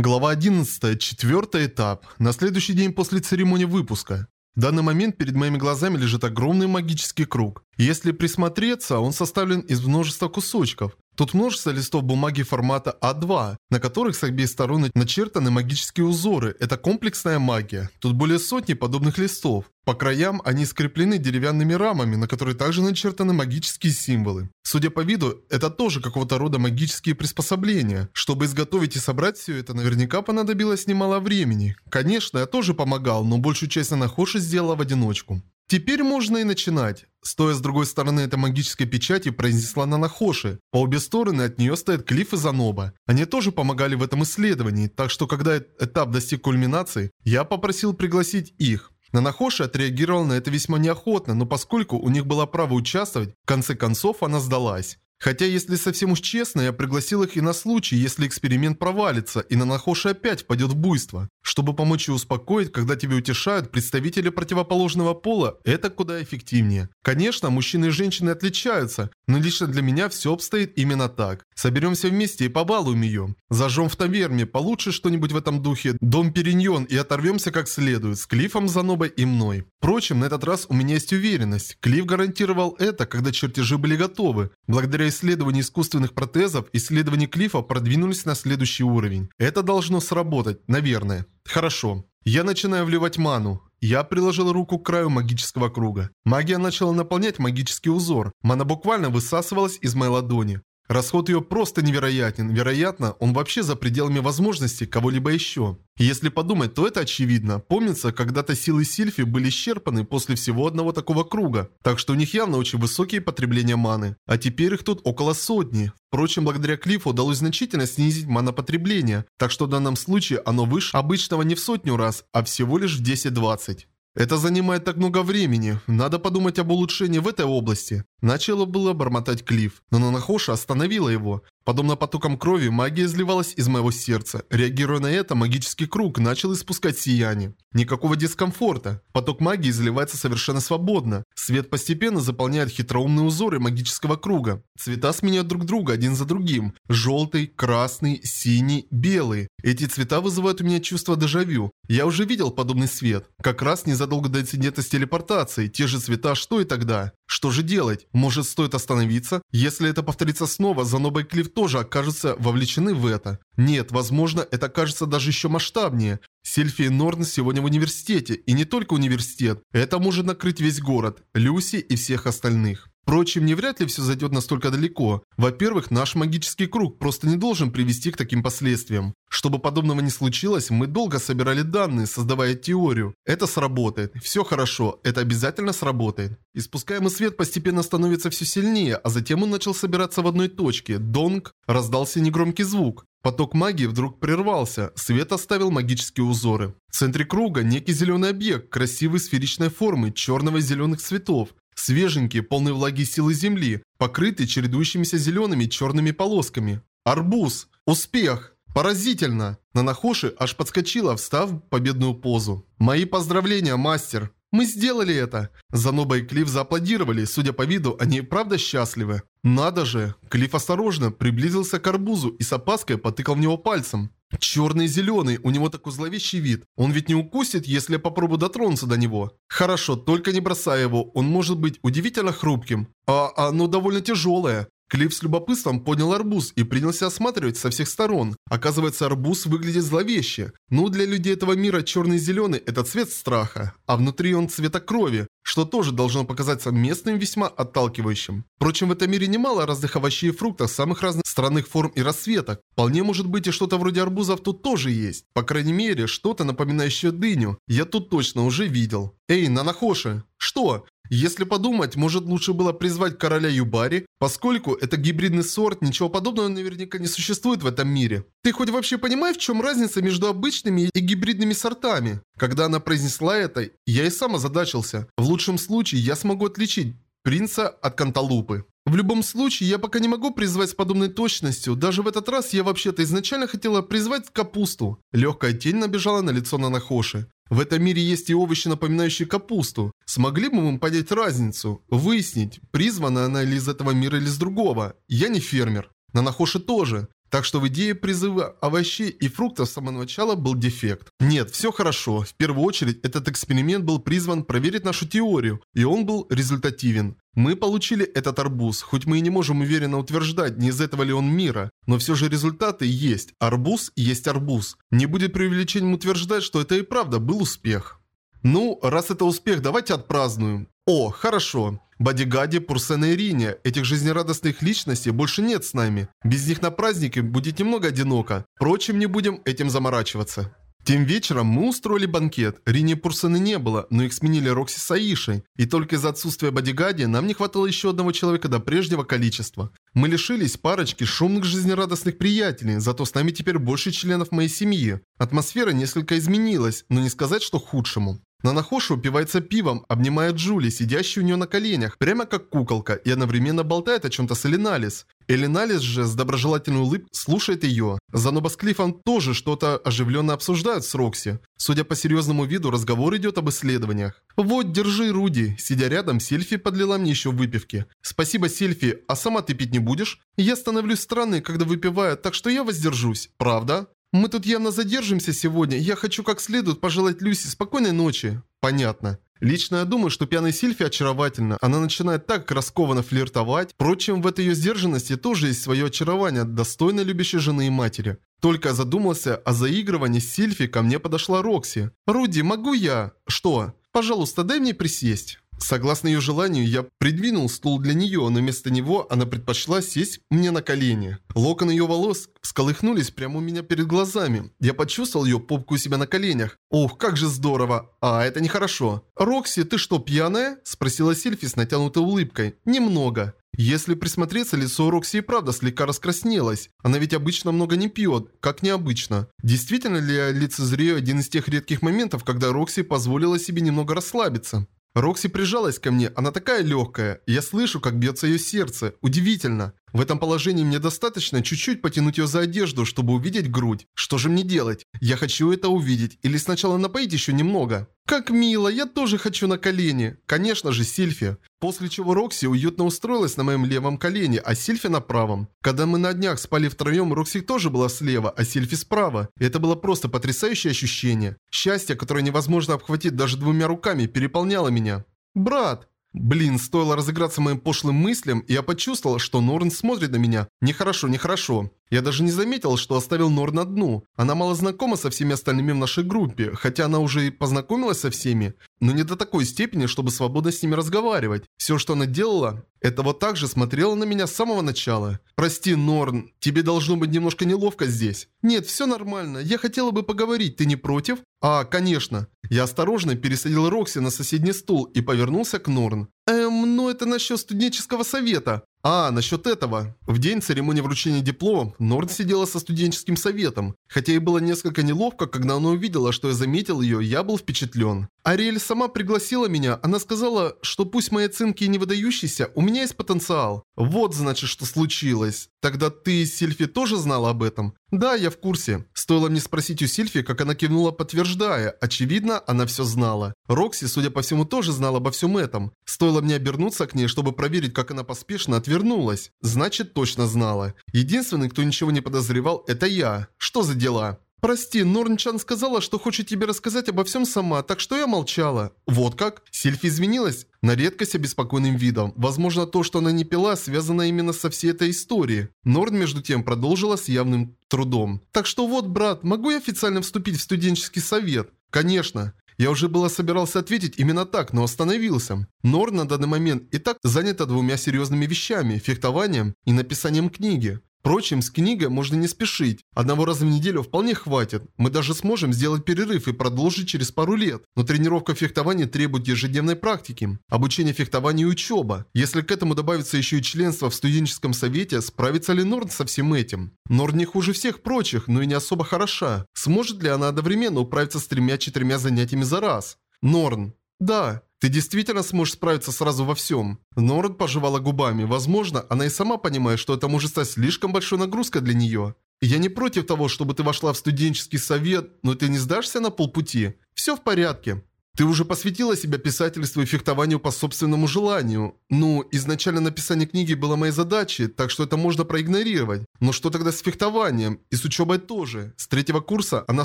Глава 11. Четвертый этап. На следующий день после церемонии выпуска. В данный момент перед моими глазами лежит огромный магический круг. Если присмотреться, он составлен из множества кусочков. Тут множество листов бумаги формата А2, на которых с обеих сторон начертаны магические узоры. Это комплексная магия. Тут более сотни подобных листов. По краям они скреплены деревянными рамами, на которые также начертаны магические символы. Судя по виду, это тоже какого-то рода магические приспособления. Чтобы изготовить и собрать все это, наверняка понадобилось немало времени. Конечно, я тоже помогал, но большую часть Нанахоши сделала в одиночку. Теперь можно и начинать. Стоя с другой стороны этой магической печати, произнесла Нанахоши. По обе стороны от нее стоят Клифф и Заноба. Они тоже помогали в этом исследовании, так что когда этап достиг кульминации, я попросил пригласить их. Нанахоши отреагировал на это весьма неохотно, но поскольку у них было право участвовать, в конце концов она сдалась. Хотя, если совсем уж честно, я пригласил их и на случай, если эксперимент провалится, и Нанахоши опять впадет в буйство. Чтобы помочь и успокоить, когда тебя утешают представители противоположного пола, это куда эффективнее. Конечно, мужчины и женщины отличаются, но лично для меня все обстоит именно так. Соберемся вместе и побалуем ее. Зажжем в таверне, получше что-нибудь в этом духе, дом Периньон и оторвемся как следует, с Клиффом, Занобой и мной. Впрочем, на этот раз у меня есть уверенность. Клифф гарантировал это, когда чертежи были готовы. Благодаря исследованию искусственных протезов, исследования Клиффа продвинулись на следующий уровень. Это должно сработать, наверное. Хорошо. Я начинаю вливать ману. Я приложил руку к краю магического круга. Магия начала наполнять магический узор. Мана буквально высасывалась из моей ладони. Расход ее просто невероятен. Вероятно, он вообще за пределами возможностей кого-либо еще. если подумать, то это очевидно. Помнится, когда-то силы Сильфи были исчерпаны после всего одного такого круга. Так что у них явно очень высокие потребления маны. А теперь их тут около сотни. Впрочем, благодаря Клиффу удалось значительно снизить манопотребление. Так что в данном случае оно выше обычного не в сотню раз, а всего лишь в 10-20. Это занимает так много времени. Надо подумать об улучшении в этой области. Начало было бормотать Клифф, но Нанахоша остановила его. Подобно потокам крови, магия изливалась из моего сердца. Реагируя на это, магический круг начал испускать сияние. Никакого дискомфорта. Поток магии изливается совершенно свободно. Свет постепенно заполняет хитроумные узоры магического круга. Цвета сменяют друг друга один за другим. Желтый, красный, синий, белый. Эти цвета вызывают у меня чувство дежавю. Я уже видел подобный свет. Как раз незадолго до инцидента с телепортацией. Те же цвета, что и тогда. Что же делать? Может стоит остановиться? Если это повторится снова, Заноба и Клифф тоже окажутся вовлечены в это. Нет, возможно, это кажется даже еще масштабнее. Сельфи и Норн сегодня в университете, и не только университет. Это может накрыть весь город, Люси и всех остальных. Впрочем, не вряд ли все зайдет настолько далеко. Во-первых, наш магический круг просто не должен привести к таким последствиям. Чтобы подобного не случилось, мы долго собирали данные, создавая теорию. Это сработает. Все хорошо, это обязательно сработает. Испускаемый свет постепенно становится все сильнее, а затем он начал собираться в одной точке. Донг, раздался негромкий звук. Поток магии вдруг прервался, свет оставил магические узоры. В центре круга некий зеленый объект, красивой сферичной формы, черного и зеленых цветов. Свеженькие, полные влаги силы земли, покрытые чередующимися зелеными и черными полосками. Арбуз! Успех! Поразительно! Нанахоши аж подскочила, встав в победную позу. «Мои поздравления, мастер!» «Мы сделали это!» Заноба и Клифф зааплодировали, судя по виду, они правда счастливы. «Надо же!» Клифф осторожно приблизился к арбузу и с опаской потыкал в него пальцем. Черный и зеленый, у него такой зловещий вид. Он ведь не укусит, если я попробую дотронуться до него. Хорошо, только не бросай его, он может быть удивительно хрупким. А оно довольно тяжелое. Клифф с любопытством поднял арбуз и принялся осматривать со всех сторон. Оказывается, арбуз выглядит зловеще. Ну, для людей этого мира черный и зеленый – это цвет страха, а внутри он цвета крови, что тоже должно показаться местным весьма отталкивающим. Впрочем, в этом мире немало разных овощей и фруктов самых разных странных форм и расцветок. Вполне может быть и что-то вроде арбузов тут тоже есть. По крайней мере, что-то напоминающее дыню. Я тут точно уже видел. Эй, Нанахоши! Что? Если подумать, может лучше было призвать короля Юбари, поскольку это гибридный сорт, ничего подобного наверняка не существует в этом мире. Ты хоть вообще понимаешь, в чем разница между обычными и гибридными сортами? Когда она произнесла это, я и сам озадачился. В лучшем случае я смогу отличить принца от канталупы. В любом случае, я пока не могу призвать с подобной точностью. Даже в этот раз я вообще-то изначально хотела призвать капусту. Легкая тень набежала на лицо Нанахоши. В этом мире есть и овощи, напоминающие капусту. Смогли бы мы понять разницу? Выяснить, призвана она ли из этого мира или из другого? Я не фермер. Нанахоши тоже. Так что в идее призыва овощей и фруктов с самого начала был дефект. Нет, все хорошо. В первую очередь, этот эксперимент был призван проверить нашу теорию, и он был результативен. Мы получили этот арбуз, хоть мы и не можем уверенно утверждать, не из этого ли он мира, но все же результаты есть. Арбуз есть арбуз. Не будет преувеличением утверждать, что это и правда был успех. Ну, раз это успех, давайте отпразднуем. О, хорошо. Бодигади, Пурсена и Риня, этих жизнерадостных личностей больше нет с нами. Без них на празднике будет немного одиноко. Впрочем, не будем этим заморачиваться. Тем вечером мы устроили банкет. Рини и Пурсены не было, но их сменили Рокси с Аишей. И только из-за отсутствия бодигади нам не хватало еще одного человека до прежнего количества. Мы лишились парочки шумных жизнерадостных приятелей, зато с нами теперь больше членов моей семьи. Атмосфера несколько изменилась, но не сказать, что к худшему. Нанахоши упивается пивом, обнимая Джули, сидящую у нее на коленях, прямо как куколка, и одновременно болтает о чем-то с Элиналис. Элиналис же с доброжелательной улыбкой слушает ее. Заноба с Клиффом тоже что-то оживленно обсуждают с Рокси. Судя по серьезному виду, разговор идет об исследованиях. «Вот, держи, Руди». Сидя рядом, Сильфи подлила мне еще выпивки. «Спасибо, Сильфи. А сама ты пить не будешь?» «Я становлюсь странной, когда выпиваю, так что я воздержусь. Правда?» «Мы тут явно задержимся сегодня. Я хочу как следует пожелать Люси спокойной ночи». «Понятно». Лично я думаю, что пьяная Сильфи очаровательна. Она начинает так раскованно флиртовать. Впрочем, в этой ее сдержанности тоже есть свое очарование, достойно любящей жены и матери. Только задумался о заигрывании с Сильфи, ко мне подошла Рокси. «Руди, могу я?» «Что?» «Пожалуйста, дай мне присесть». Согласно ее желанию, я придвинул стул для нее, но вместо него она предпочла сесть мне на колени. Локон ее волос сколыхнулись прямо у меня перед глазами. Я почувствовал ее попку у себя на коленях. Ох, как же здорово. А, это нехорошо. «Рокси, ты что, пьяная?» – спросила Сильфи с натянутой улыбкой. «Немного». Если присмотреться, лицо Рокси и правда слегка раскраснелось. Она ведь обычно много не пьет, как необычно. Действительно ли я лицезрею один из тех редких моментов, когда Рокси позволила себе немного расслабиться? Рокси прижалась ко мне, она такая легкая. Я слышу, как бьется ее сердце. Удивительно. В этом положении мне достаточно чуть-чуть потянуть ее за одежду, чтобы увидеть грудь. Что же мне делать? Я хочу это увидеть. Или сначала напоить еще немного? Как мило, я тоже хочу на колени. Конечно же, Сильфи. После чего Рокси уютно устроилась на моем левом колене, а Сильфи на правом. Когда мы на днях спали втроем, Рокси тоже была слева, а Сильфи справа. И это было просто потрясающее ощущение. Счастье, которое невозможно обхватить даже двумя руками, переполняло меня. «Брат!» Блин, стоило разыграться моим пошлым мыслям, и я почувствовал, что Норн смотрит на меня. Нехорошо, нехорошо. Я даже не заметил, что оставил Норн одну. Она мало знакома со всеми остальными в нашей группе, хотя она уже и познакомилась со всеми, но не до такой степени, чтобы свободно с ними разговаривать. Все, что она делала, это вот так же смотрела на меня с самого начала. «Прости, Норн, тебе должно быть немножко неловко здесь». «Нет, все нормально, я хотела бы поговорить, ты не против?» «А, конечно». Я осторожно пересадил Рокси на соседний стул и повернулся к Норн. «Эм, ну это насчет студенческого совета. А, насчет этого. В день церемонии вручения дипломов Норд сидела со студенческим советом. Хотя и было несколько неловко, когда она увидела, что я заметил ее, я был впечатлен. Ариэль сама пригласила меня, она сказала, что пусть мои оценки не выдающиеся, у меня есть потенциал. Вот значит, что случилось. Тогда ты, Сильфи, тоже знала об этом? Да, я в курсе. Стоило мне спросить у Сильфи, как она кивнула, подтверждая. Очевидно, она все знала. Рокси, судя по всему, тоже знала обо всем этом. Стоило мне обернуться к ней, чтобы проверить, как она поспешно отвернулась. Значит, точно знала. Единственный, кто ничего не подозревал, это я. Что за дела? «Прости, Норнчан сказала, что хочет тебе рассказать обо всем сама, так что я молчала». «Вот как?» Сильфи извинилась на редкость обеспокоенным видом. Возможно, то, что она не пила, связано именно со всей этой историей. Норн, между тем, продолжила с явным трудом. «Так что вот, брат, могу я официально вступить в студенческий совет?» «Конечно». Я уже было собирался ответить именно так, но остановился. Норн на данный момент и так занята двумя серьезными вещами – фехтованием и написанием книги. Впрочем, с книгой можно не спешить. Одного раза в неделю вполне хватит. Мы даже сможем сделать перерыв и продолжить через пару лет. Но тренировка фехтования требует ежедневной практики. Обучение фехтованию и учеба. Если к этому добавится еще и членство в студенческом совете, справится ли Норн со всем этим? Норн не хуже всех прочих, но и не особо хороша. Сможет ли она одновременно управиться с тремя-четырьмя занятиями за раз? Норн. Да, ты действительно сможешь справиться сразу во всем. Норд пожевала губами. Возможно, она и сама понимает, что это может стать слишком большой нагрузкой для нее. Я не против того, чтобы ты вошла в студенческий совет, но ты не сдашься на полпути. Все в порядке. Ты уже посвятила себя писательству и фехтованию по собственному желанию. Ну, изначально написание книги было моей задачей, так что это можно проигнорировать. Но что тогда с фехтованием? И с учебой тоже. С третьего курса она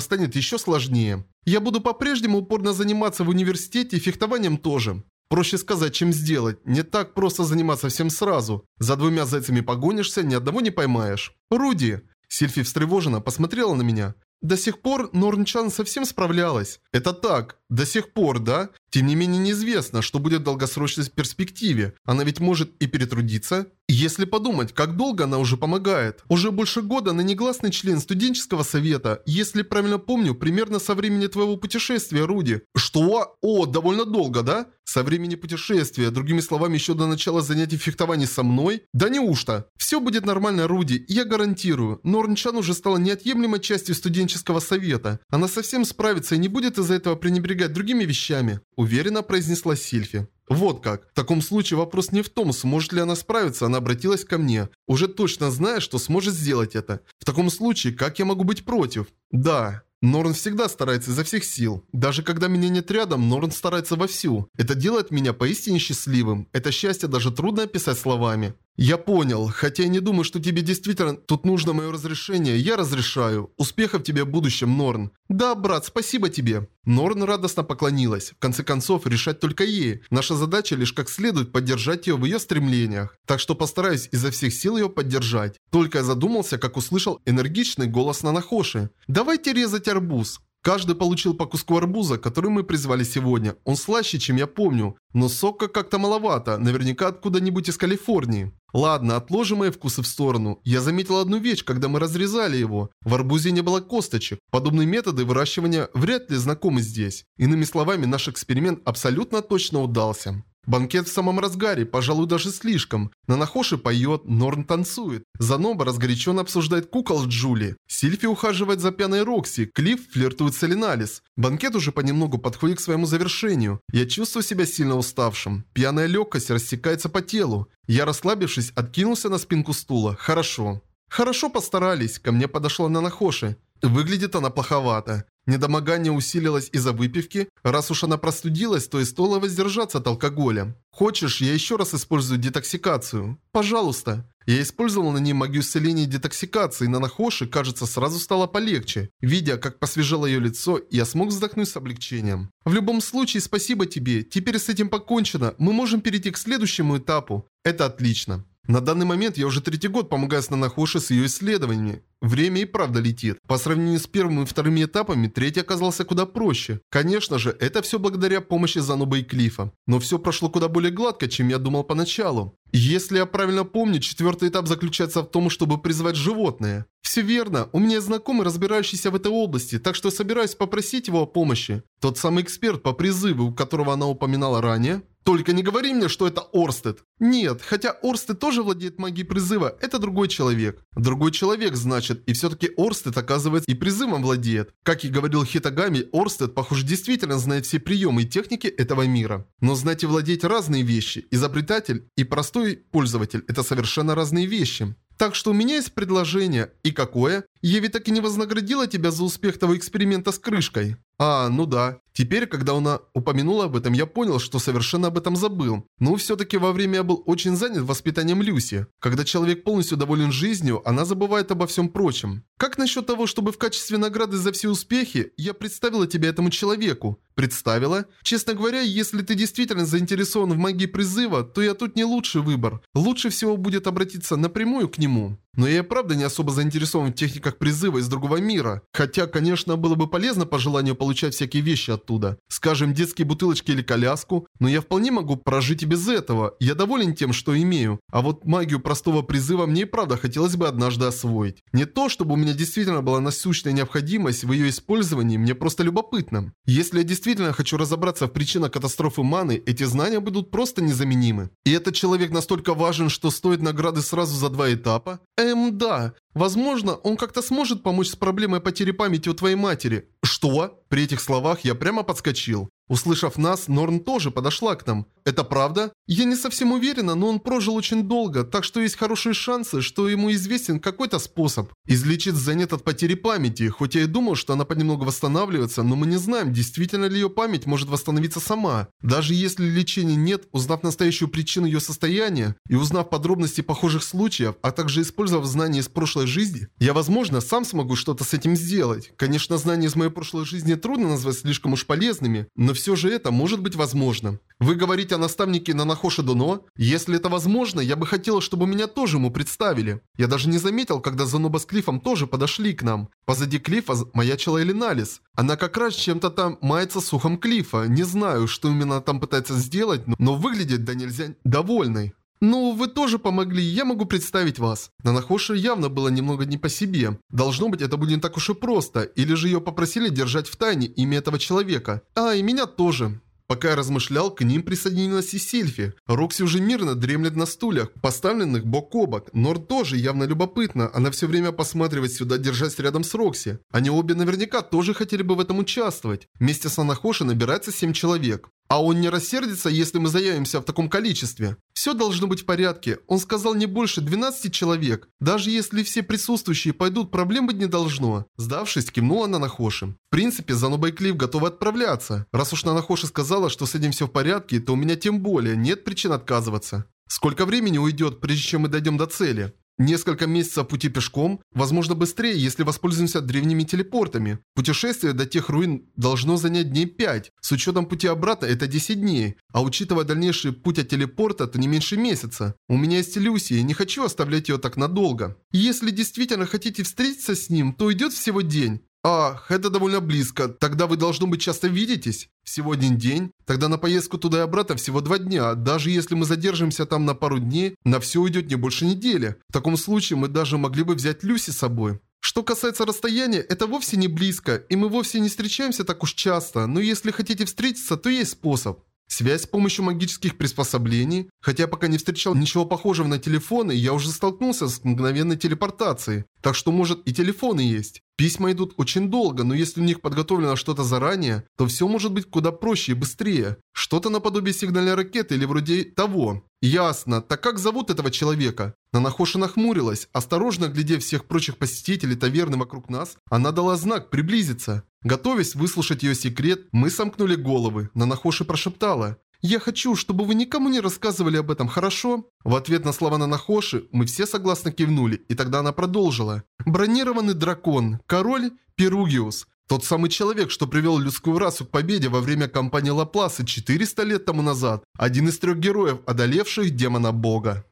станет еще сложнее. Я буду по-прежнему упорно заниматься в университете и фехтованием тоже. Проще сказать, чем сделать. Не так просто заниматься всем сразу. За двумя зайцами погонишься, ни одного не поймаешь. Руди. Сильфи встревоженно посмотрела на меня. До сих пор Норнчан совсем справлялась. Это так, до сих пор, да? Тем не менее неизвестно, что будет в долгосрочной перспективе. Она ведь может и перетрудиться. Если подумать, как долго она уже помогает. Уже больше года она негласный член студенческого совета. Если правильно помню, примерно со времени твоего путешествия, Руди. Что? О, довольно долго, да? Со времени путешествия, другими словами, еще до начала занятий фехтования со мной? Да неужто? Все будет нормально, Руди, я гарантирую. Норнчан уже стала неотъемлемой частью студенческого совета. Она совсем справится и не будет из-за этого пренебрегать другими вещами. Уверенно произнесла Сильфи. Вот как. В таком случае вопрос не в том, сможет ли она справиться, она обратилась ко мне, уже точно зная, что сможет сделать это. В таком случае, как я могу быть против? Да. Норн всегда старается изо всех сил. Даже когда меня нет рядом, Норн старается вовсю. Это делает меня поистине счастливым. Это счастье даже трудно описать словами. «Я понял. Хотя я не думаю, что тебе действительно тут нужно мое разрешение. Я разрешаю. Успехов тебе в будущем, Норн». «Да, брат, спасибо тебе». Норн радостно поклонилась. В конце концов, решать только ей. Наша задача лишь как следует поддержать ее в ее стремлениях. Так что постараюсь изо всех сил ее поддержать. Только я задумался, как услышал энергичный голос Нанахоши. «Давайте резать арбуз». Каждый получил по куску арбуза, который мы призвали сегодня. Он слаще, чем я помню, но сока как-то маловато, наверняка откуда-нибудь из Калифорнии. Ладно, отложим мои вкусы в сторону. Я заметил одну вещь, когда мы разрезали его. В арбузе не было косточек. Подобные методы выращивания вряд ли знакомы здесь. Иными словами, наш эксперимент абсолютно точно удался. Банкет в самом разгаре, пожалуй, даже слишком. Нанахоши поет, Норн танцует. Заноба разгоряченно обсуждает кукол Джули. Сильфи ухаживает за пьяной Рокси, Клифф флиртует с Элиналис. Банкет уже понемногу подходит к своему завершению. Я чувствую себя сильно уставшим. Пьяная легкость растекается по телу. Я, расслабившись, откинулся на спинку стула. Хорошо. Хорошо постарались. Ко мне подошла Нанахоши. Выглядит она плоховато. Недомогание усилилось из-за выпивки. Раз уж она простудилась, то и стоило воздержаться от алкоголя. Хочешь, я еще раз использую детоксикацию? Пожалуйста. Я использовал на ней магию исцеления и детоксикации, на Нахоши, кажется, сразу стало полегче. Видя, как посвежело ее лицо, я смог вздохнуть с облегчением. В любом случае, спасибо тебе. Теперь с этим покончено. Мы можем перейти к следующему этапу. Это отлично. На данный момент я уже третий год помогаю с Нанахоши с ее исследованиями. Время и правда летит. По сравнению с первыми и вторыми этапами, третий оказался куда проще. Конечно же, это все благодаря помощи Зануба и Клифа. Но все прошло куда более гладко, чем я думал поначалу. Если я правильно помню, четвертый этап заключается в том, чтобы призвать животное. Все верно, у меня знакомый, разбирающийся в этой области, так что собираюсь попросить его о помощи. Тот самый эксперт по призыву, которого она упоминала ранее. Только не говори мне, что это Орстед. Нет, хотя Орстед тоже владеет магией призыва, это другой человек. Другой человек, значит, и все-таки Орстед, оказывается, и призывом владеет. Как и говорил Хитагами, Орстед, похоже, действительно знает все приемы и техники этого мира. Но знать и владеть разные вещи. Изобретатель и простой пользователь – это совершенно разные вещи. Так что у меня есть предложение. И какое? Я ведь так и не вознаградила тебя за успех того эксперимента с крышкой. А, ну да. Теперь, когда она упомянула об этом, я понял, что совершенно об этом забыл. Но все-таки во время я был очень занят воспитанием Люси. Когда человек полностью доволен жизнью, она забывает обо всем прочем. Как насчет того, чтобы в качестве награды за все успехи я представила тебя этому человеку? Представила? Честно говоря, если ты действительно заинтересован в магии призыва, то я тут не лучший выбор. Лучше всего будет обратиться напрямую к нему. Но я и правда не особо заинтересован в техниках призыва из другого мира. Хотя, конечно, было бы полезно по желанию получать всякие вещи оттуда. Скажем, детские бутылочки или коляску. Но я вполне могу прожить и без этого. Я доволен тем, что имею. А вот магию простого призыва мне и правда хотелось бы однажды освоить. Не то, чтобы у меня действительно была насущная необходимость в ее использовании, мне просто любопытно. Если я действительно хочу разобраться в причинах катастрофы маны, эти знания будут просто незаменимы. И этот человек настолько важен, что стоит награды сразу за два этапа? Эм, да. Возможно, он как-то сможет помочь с проблемой потери памяти у твоей матери. Что? При этих словах я прямо подскочил. Услышав нас, Норн тоже подошла к нам. «Это правда?» «Я не совсем уверена, но он прожил очень долго, так что есть хорошие шансы, что ему известен какой-то способ. Излечить Зенит от потери памяти, хоть я и думал, что она понемногу восстанавливается, но мы не знаем, действительно ли ее память может восстановиться сама. Даже если лечения нет, узнав настоящую причину ее состояния и узнав подробности похожих случаев, а также использовав знания из прошлой жизни, я, возможно, сам смогу что-то с этим сделать. Конечно, знания из моей прошлой жизни трудно назвать слишком уж полезными, но все же это может быть возможно. Вы говорите о наставнике Нанахоши Доно? Если это возможно, я бы хотела, чтобы меня тоже ему представили. Я даже не заметил, когда Заноба с Клиффом тоже подошли к нам. Позади Клиффа маячила Элиналис. Она как раз чем-то там мается с ухом Клиффа. Не знаю, что именно там пытается сделать, но выглядит да нельзя довольной. «Ну, вы тоже помогли, я могу представить вас». Нанахоши явно было немного не по себе. Должно быть, это будет не так уж и просто, или же ее попросили держать в тайне имя этого человека. А, и меня тоже. Пока я размышлял, к ним присоединилась и Сильфи. Рокси уже мирно дремлет на стульях, поставленных бок о бок. Норд тоже явно любопытно. Она все время посматривает сюда, держась рядом с Рокси. Они обе наверняка тоже хотели бы в этом участвовать. Вместе с Анахоши набирается 7 человек. А он не рассердится, если мы заявимся в таком количестве. Все должно быть в порядке. Он сказал не больше 12 человек. Даже если все присутствующие пойдут, проблем быть не должно. Сдавшись, кивнула Нанахоши. В принципе, Зануба и Клифф готовы отправляться. Раз уж Нанахоши сказала, что с этим все в порядке, то у меня тем более нет причин отказываться. Сколько времени уйдет, прежде чем мы дойдем до цели? Несколько месяцев пути пешком, возможно быстрее, если воспользуемся древними телепортами. Путешествие до тех руин должно занять дней 5. С учетом пути обратно это 10 дней. А учитывая дальнейший путь от телепорта, то не меньше месяца. У меня есть Люси, не хочу оставлять ее так надолго. Если действительно хотите встретиться с ним, то идет всего день. Ах, это довольно близко. Тогда вы, должно быть, часто видитесь? Всего один день? Тогда на поездку туда и обратно всего два дня. Даже если мы задержимся там на пару дней, на все уйдет не больше недели. В таком случае мы даже могли бы взять Люси с собой. Что касается расстояния, это вовсе не близко, и мы вовсе не встречаемся так уж часто, но если хотите встретиться, то есть способ. Связь с помощью магических приспособлений. Хотя пока не встречал ничего похожего на телефоны, я уже столкнулся с мгновенной телепортацией. Так что может и телефоны есть. Письма идут очень долго, но если у них подготовлено что-то заранее, то все может быть куда проще и быстрее. Что-то наподобие сигнальной ракеты или вроде того. Ясно. Так как зовут этого человека? Нанахоши нахмурилась. Осторожно глядя всех прочих посетителей таверны вокруг нас, она дала знак приблизиться. Готовясь выслушать ее секрет, мы сомкнули головы. Нанахоши прошептала. «Я хочу, чтобы вы никому не рассказывали об этом, хорошо?» В ответ на слова Нанахоши мы все согласно кивнули, и тогда она продолжила. «Бронированный дракон, король Перугиус, тот самый человек, что привел людскую расу к победе во время кампании Лапласа 400 лет тому назад, один из трех героев, одолевших демона бога».